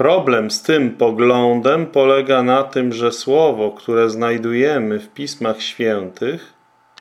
Problem z tym poglądem polega na tym, że słowo, które znajdujemy w Pismach Świętych,